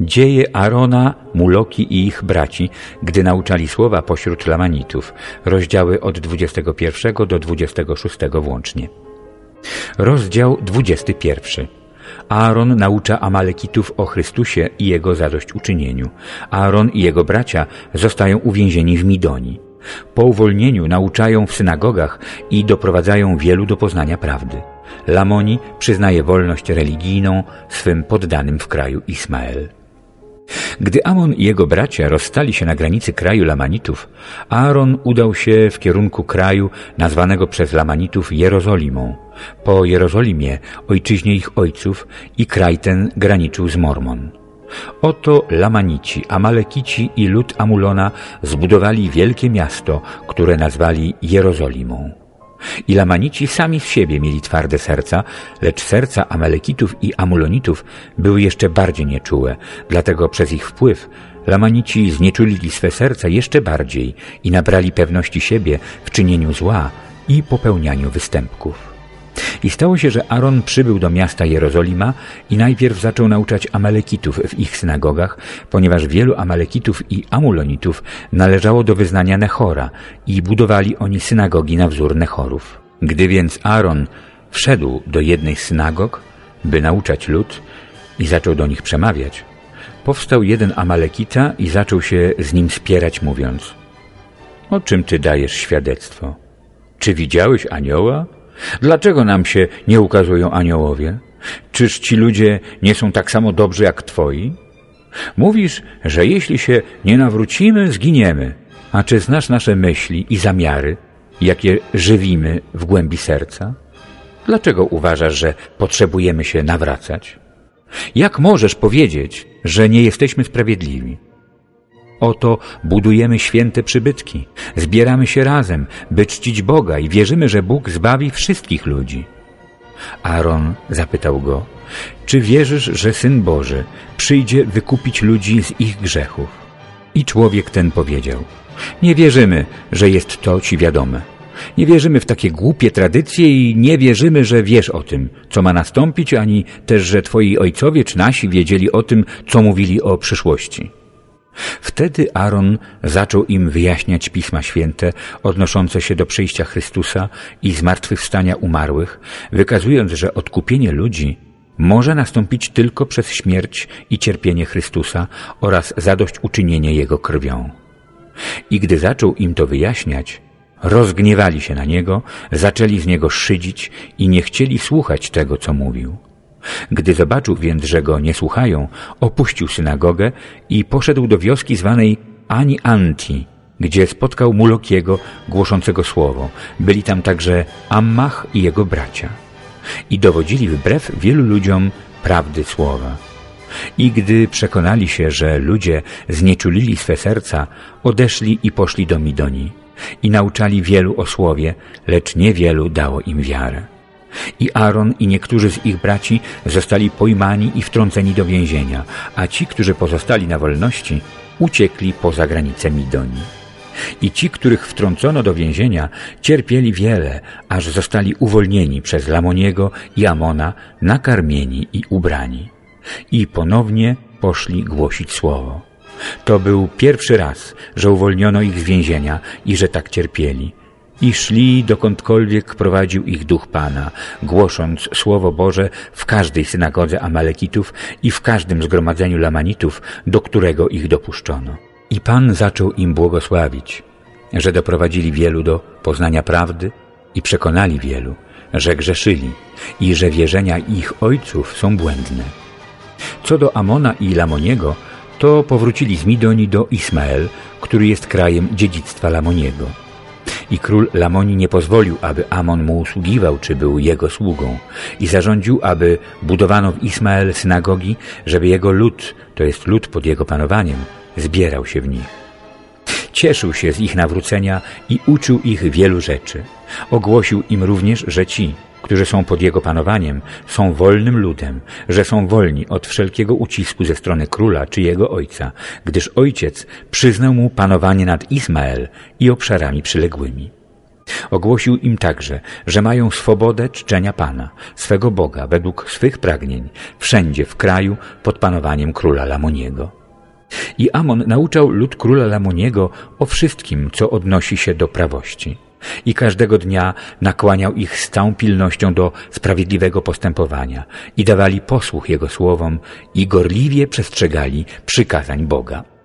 Dzieje Arona, Muloki i ich braci, gdy nauczali słowa pośród Lamanitów. Rozdziały od 21 do 26 włącznie. Rozdział 21. Aaron naucza Amalekitów o Chrystusie i Jego zadośćuczynieniu. Aaron i jego bracia zostają uwięzieni w Midonii. Po uwolnieniu nauczają w synagogach i doprowadzają wielu do poznania prawdy. Lamoni przyznaje wolność religijną swym poddanym w kraju Ismael. Gdy Amon i jego bracia rozstali się na granicy kraju Lamanitów, Aaron udał się w kierunku kraju nazwanego przez Lamanitów Jerozolimą. Po Jerozolimie, ojczyźnie ich ojców, i kraj ten graniczył z Mormon. Oto Lamanici, Amalekici i lud Amulona zbudowali wielkie miasto, które nazwali Jerozolimą. I Lamanici sami z siebie mieli twarde serca, lecz serca Amalekitów i Amulonitów były jeszcze bardziej nieczułe, dlatego przez ich wpływ Lamanici znieczulili swe serca jeszcze bardziej i nabrali pewności siebie w czynieniu zła i popełnianiu występków. I stało się, że Aaron przybył do miasta Jerozolima i najpierw zaczął nauczać Amalekitów w ich synagogach, ponieważ wielu Amalekitów i Amulonitów należało do wyznania Nechora i budowali oni synagogi na wzór Nechorów. Gdy więc Aaron wszedł do jednej z synagog, by nauczać lud i zaczął do nich przemawiać, powstał jeden Amalekita i zaczął się z nim spierać, mówiąc O czym ty dajesz świadectwo? Czy widziałeś anioła? Dlaczego nam się nie ukazują aniołowie? Czyż ci ludzie nie są tak samo dobrzy jak twoi? Mówisz, że jeśli się nie nawrócimy, zginiemy. A czy znasz nasze myśli i zamiary, jakie żywimy w głębi serca? Dlaczego uważasz, że potrzebujemy się nawracać? Jak możesz powiedzieć, że nie jesteśmy sprawiedliwi? Oto budujemy święte przybytki, zbieramy się razem, by czcić Boga i wierzymy, że Bóg zbawi wszystkich ludzi. Aaron zapytał go, czy wierzysz, że Syn Boży przyjdzie wykupić ludzi z ich grzechów? I człowiek ten powiedział, nie wierzymy, że jest to ci wiadome. Nie wierzymy w takie głupie tradycje i nie wierzymy, że wiesz o tym, co ma nastąpić, ani też, że twoi ojcowie czy nasi wiedzieli o tym, co mówili o przyszłości. Wtedy Aaron zaczął im wyjaśniać Pisma Święte odnoszące się do przyjścia Chrystusa i zmartwychwstania umarłych, wykazując, że odkupienie ludzi może nastąpić tylko przez śmierć i cierpienie Chrystusa oraz zadośćuczynienie Jego krwią. I gdy zaczął im to wyjaśniać, rozgniewali się na Niego, zaczęli z Niego szydzić i nie chcieli słuchać tego, co mówił. Gdy zobaczył więc, że go nie słuchają, opuścił synagogę i poszedł do wioski zwanej Ani Anti, gdzie spotkał Mulokiego głoszącego słowo. Byli tam także Ammach i jego bracia. I dowodzili wbrew wielu ludziom prawdy słowa. I gdy przekonali się, że ludzie znieczulili swe serca, odeszli i poszli do Midoni i nauczali wielu o słowie, lecz niewielu dało im wiarę. I Aaron i niektórzy z ich braci zostali pojmani i wtrąceni do więzienia, a ci, którzy pozostali na wolności, uciekli poza granice Midonii. I ci, których wtrącono do więzienia, cierpieli wiele, aż zostali uwolnieni przez Lamoniego i Amona, nakarmieni i ubrani. I ponownie poszli głosić słowo. To był pierwszy raz, że uwolniono ich z więzienia i że tak cierpieli i szli dokądkolwiek prowadził ich duch Pana, głosząc Słowo Boże w każdej synagodze Amalekitów i w każdym zgromadzeniu Lamanitów, do którego ich dopuszczono. I Pan zaczął im błogosławić, że doprowadzili wielu do poznania prawdy i przekonali wielu, że grzeszyli i że wierzenia ich ojców są błędne. Co do Amona i Lamoniego, to powrócili z Midoni do Ismael, który jest krajem dziedzictwa Lamoniego. I król Lamoni nie pozwolił, aby Amon mu usługiwał, czy był jego sługą. I zarządził, aby budowano w Ismael synagogi, żeby jego lud, to jest lud pod jego panowaniem, zbierał się w nich. Cieszył się z ich nawrócenia i uczył ich wielu rzeczy. Ogłosił im również, że ci, którzy są pod jego panowaniem, są wolnym ludem, że są wolni od wszelkiego ucisku ze strony króla czy jego ojca, gdyż ojciec przyznał mu panowanie nad Ismael i obszarami przyległymi. Ogłosił im także, że mają swobodę czczenia Pana, swego Boga, według swych pragnień, wszędzie w kraju pod panowaniem króla Lamoniego. I Amon nauczał lud króla Lamoniego o wszystkim, co odnosi się do prawości. I każdego dnia nakłaniał ich z całą pilnością do sprawiedliwego postępowania i dawali posłuch jego słowom i gorliwie przestrzegali przykazań Boga.